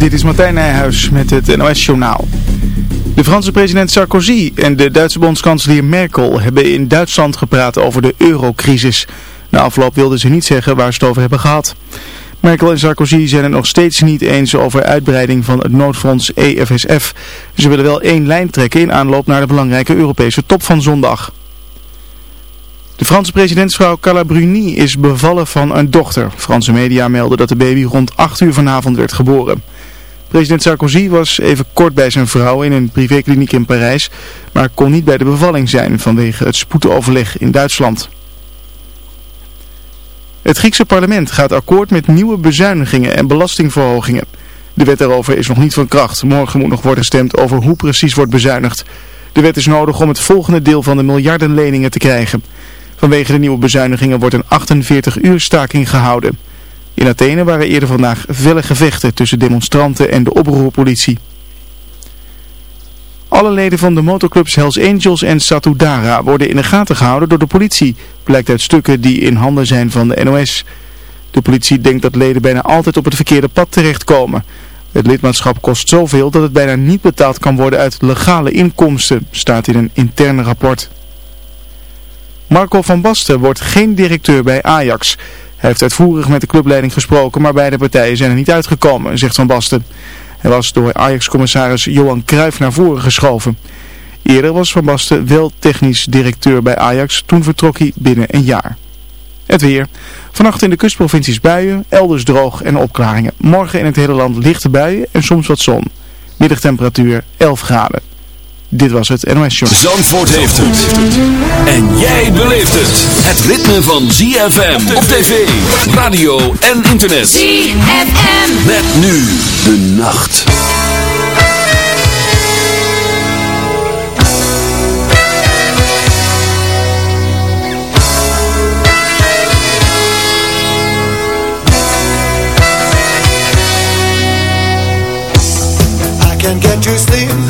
Dit is Martijn Nijhuis met het NOS-journaal. De Franse president Sarkozy en de Duitse bondskanselier Merkel hebben in Duitsland gepraat over de eurocrisis. Na afloop wilden ze niet zeggen waar ze het over hebben gehad. Merkel en Sarkozy zijn het nog steeds niet eens over uitbreiding van het noodfonds EFSF. Ze willen wel één lijn trekken in aanloop naar de belangrijke Europese top van zondag. De Franse presidentsvrouw Carla Bruni is bevallen van een dochter. Franse media melden dat de baby rond 8 uur vanavond werd geboren. President Sarkozy was even kort bij zijn vrouw in een privékliniek in Parijs, maar kon niet bij de bevalling zijn vanwege het spoedoverleg in Duitsland. Het Griekse parlement gaat akkoord met nieuwe bezuinigingen en belastingverhogingen. De wet daarover is nog niet van kracht. Morgen moet nog worden gestemd over hoe precies wordt bezuinigd. De wet is nodig om het volgende deel van de miljardenleningen te krijgen. Vanwege de nieuwe bezuinigingen wordt een 48 uur staking gehouden. In Athene waren eerder vandaag felle gevechten tussen demonstranten en de oproerpolitie. Alle leden van de motorclubs Hells Angels en Satudara worden in de gaten gehouden door de politie, blijkt uit stukken die in handen zijn van de NOS. De politie denkt dat leden bijna altijd op het verkeerde pad terechtkomen. Het lidmaatschap kost zoveel dat het bijna niet betaald kan worden uit legale inkomsten, staat in een interne rapport. Marco van Basten wordt geen directeur bij Ajax. Hij heeft uitvoerig met de clubleiding gesproken, maar beide partijen zijn er niet uitgekomen, zegt Van Basten. Hij was door Ajax-commissaris Johan Cruijff naar voren geschoven. Eerder was Van Basten wel technisch directeur bij Ajax, toen vertrok hij binnen een jaar. Het weer. Vannacht in de kustprovincies buien, elders droog en opklaringen. Morgen in het hele land lichte buien en soms wat zon. Middagtemperatuur 11 graden. Dit was het NOS Show. Zandvoort heeft het. En jij beleeft het. Het ritme van ZFM op tv, radio en internet. ZFM. Met nu de nacht. I can't get to sleep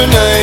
burning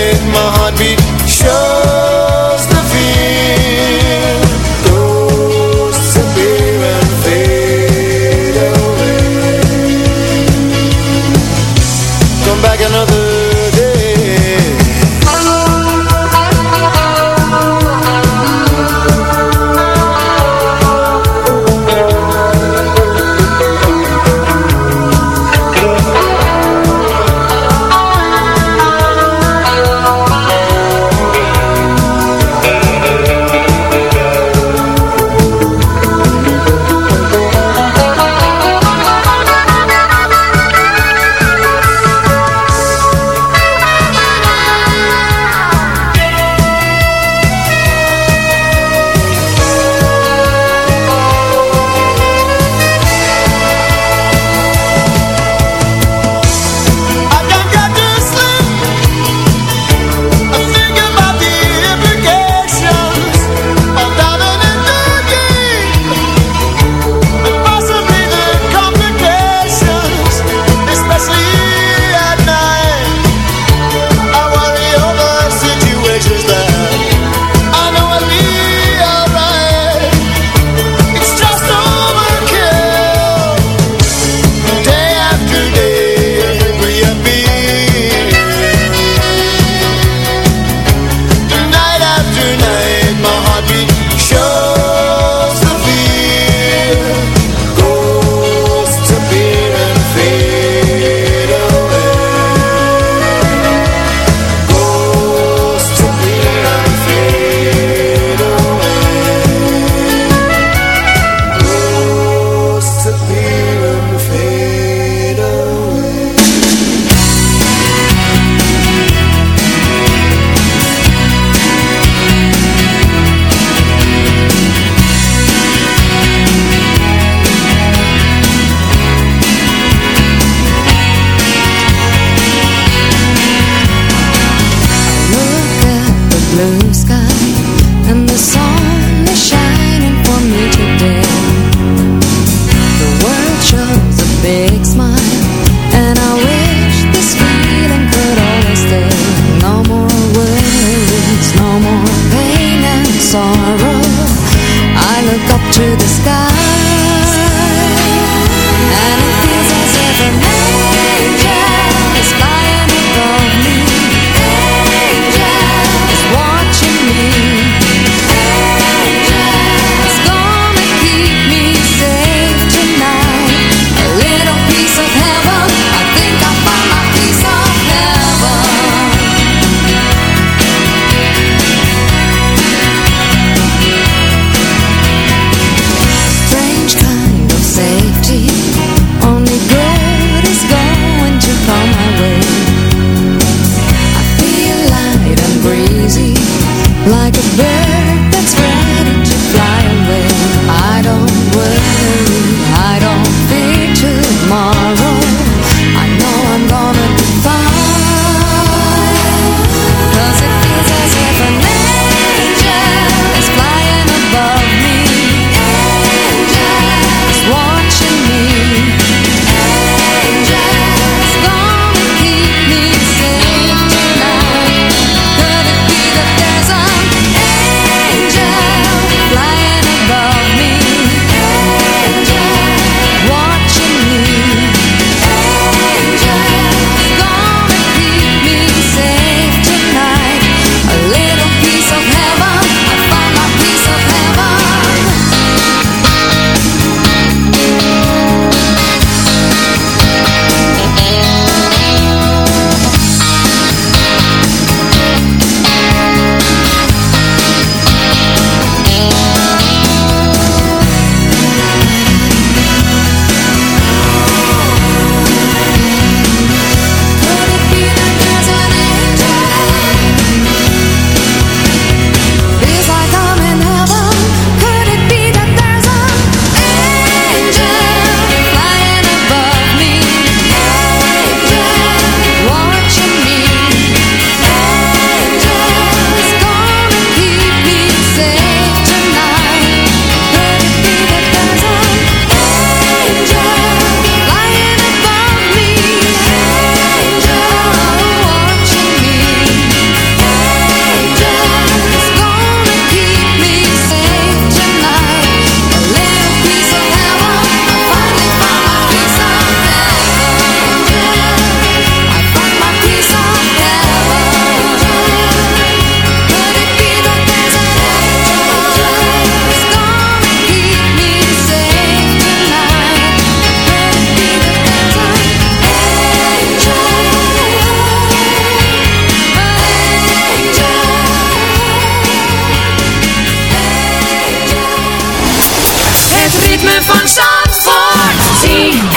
ritme van Zandvoort. Zie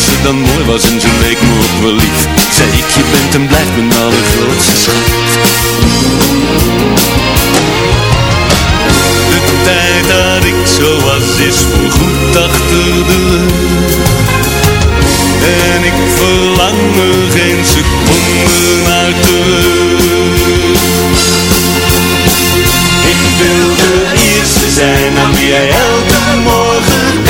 als ze dan mooi was en ze leek me wel lief Zei ik, je bent en blijft mijn allergrootste schat. De tijd dat ik zo was is voorgoed achter de rug En ik verlang er geen seconde naar terug. Ik wil de eerste zijn aan wie jij elke morgen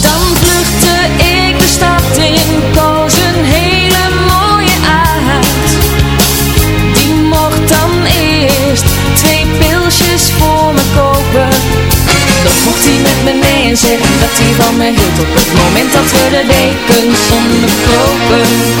hij van me hield Op het moment dat we de dekens De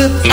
So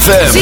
ZFM.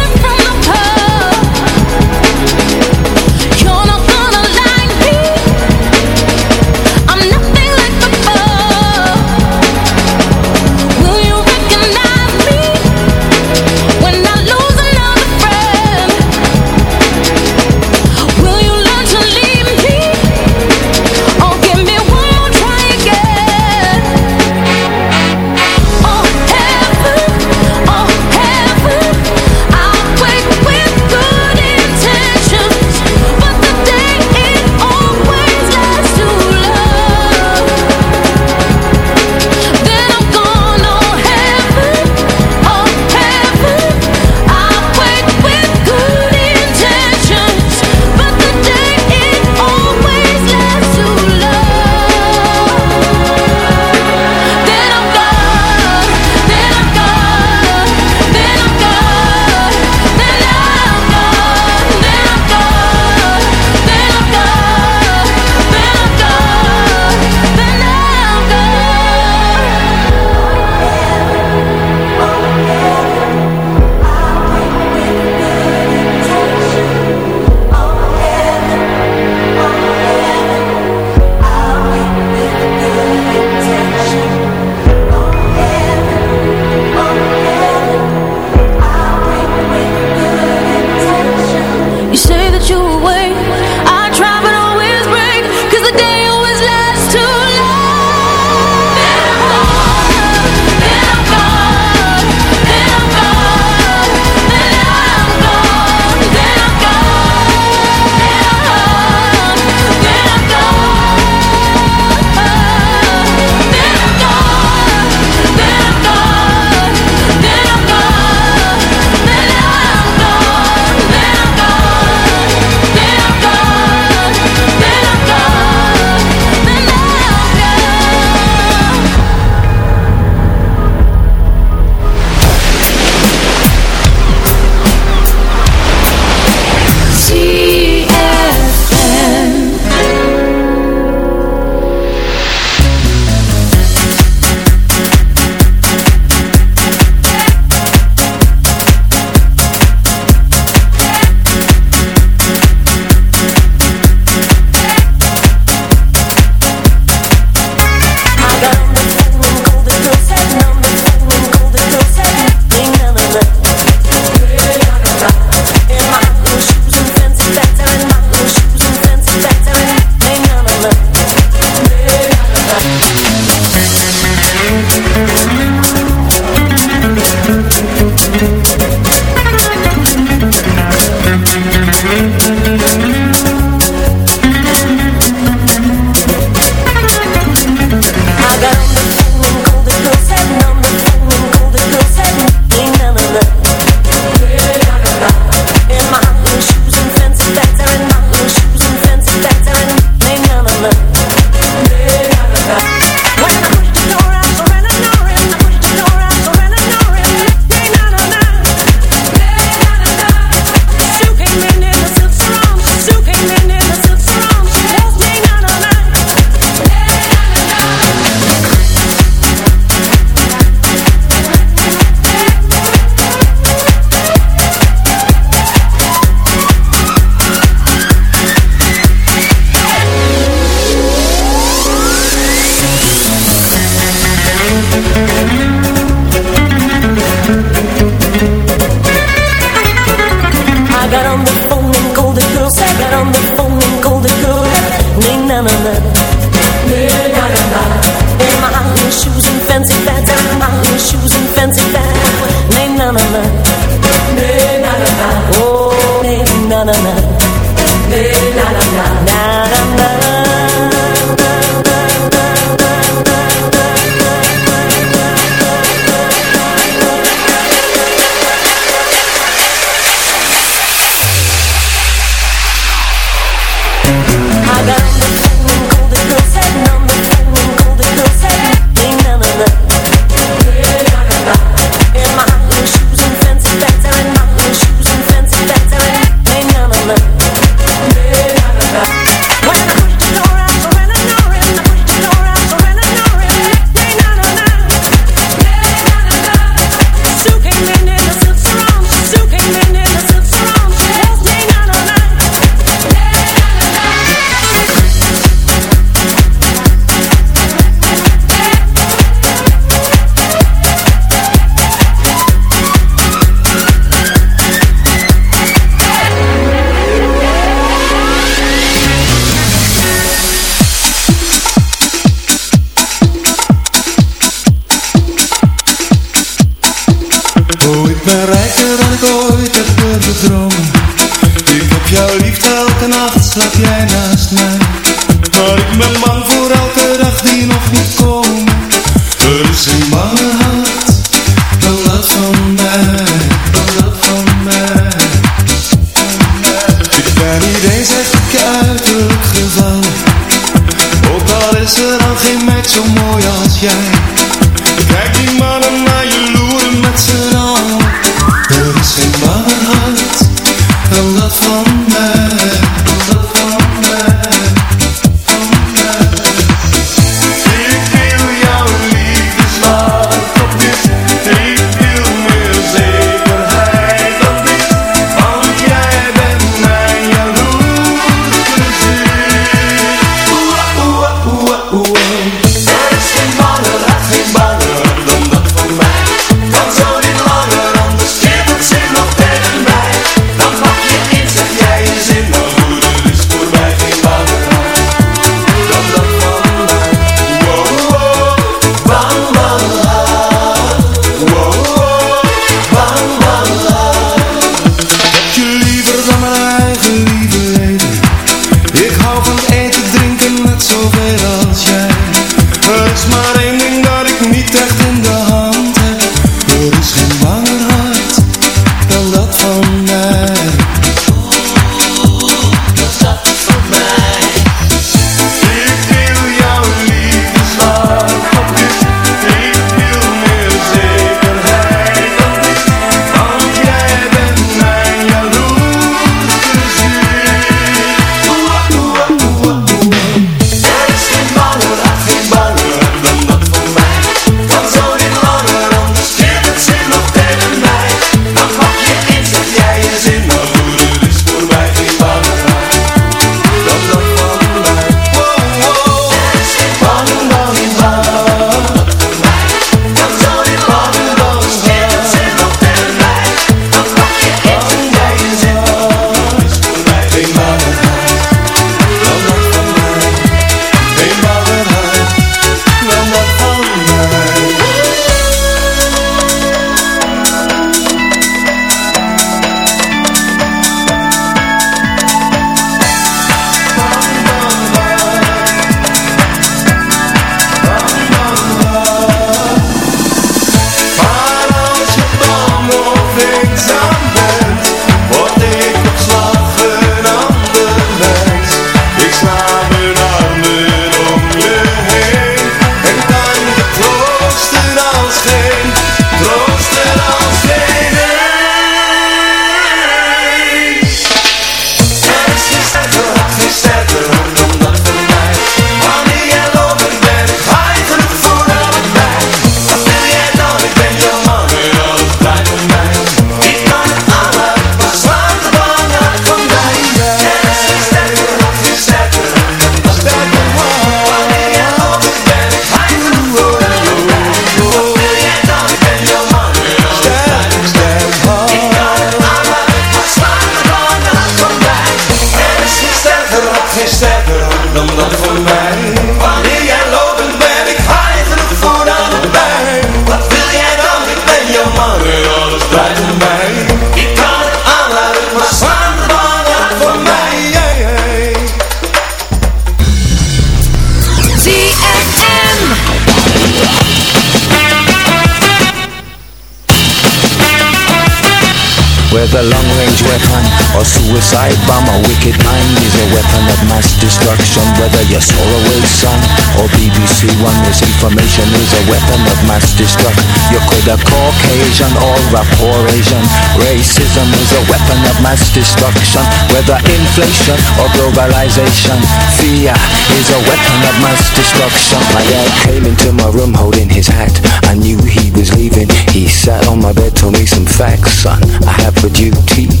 with a long a weapon. Or suicide bomber Wicked mind is a weapon of mass destruction. Whether you're Solarway son or BBC One Misinformation is a weapon of mass destruction. You could a Caucasian or a poor Asian. Racism is a weapon of mass destruction. Whether inflation or globalization Fear is a weapon of mass destruction. My dad came into my room holding his hat. I knew he was leaving. He sat on my bed, told me some facts, son. I have a duty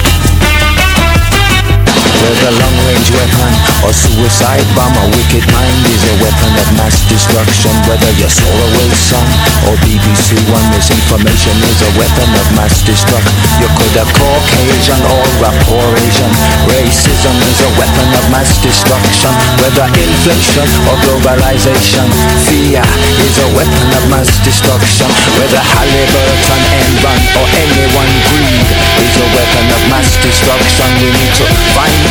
Whether long-range weapon or suicide bomb A wicked mind is a weapon of mass destruction. Whether you're Solarway son or BBC One Misinformation is a weapon of mass destruction. You could have Caucasian or a poor Asian Racism is a weapon of mass destruction. Whether inflation or globalization Fear is a weapon of mass destruction. Whether Halliburton, Enron or anyone greed Is a weapon of mass destruction. We need to find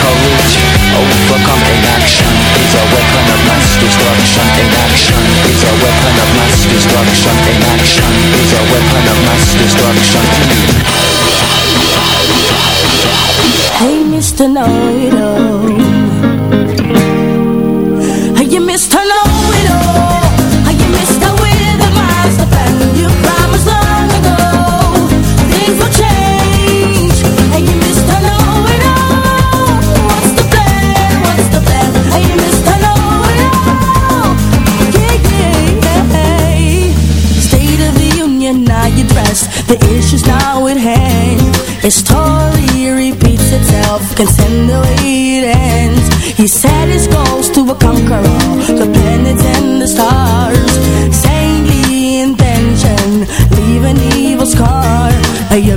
courage Overcome inaction. Is a weapon of mass destruction. Inaction. Is a weapon of mass destruction. Inaction. Is a weapon of mass destruction. Hey, Mr. Know-it-all itself Can send the way it ends He set his goals to conquer all The planets and the stars. Saintly intention Leave an evil scar. You